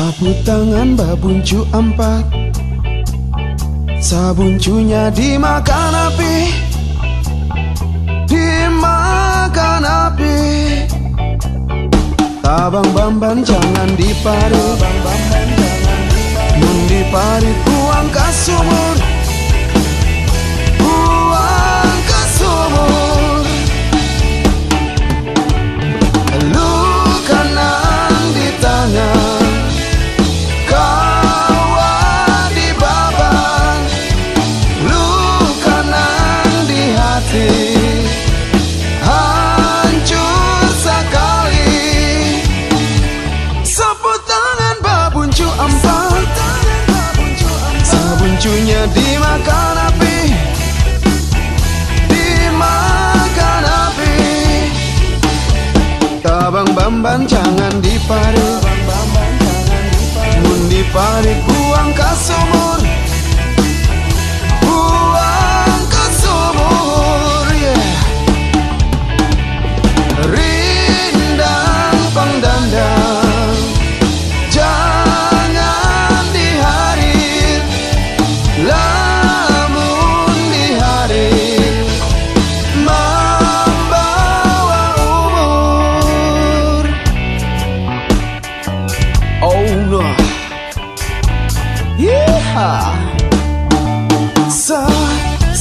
Sapu tangan babuncu empat. Sabuncunya dimakan api. Dimakan api. Tabang bamban jangan diparit. Mun diparit. Buang ke sumur Sabuncunya dimakan api. Dimakan api. Tabang bamban jangan diparit Mun diparit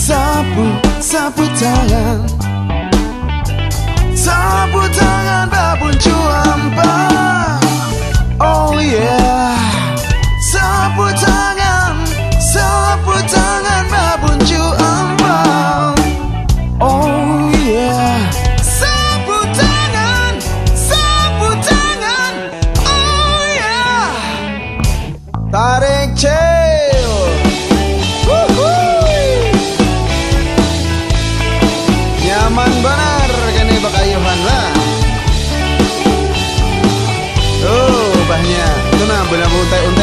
Sapu, sapu tangan. Sapu tangan ampas Benar-benar tak untuk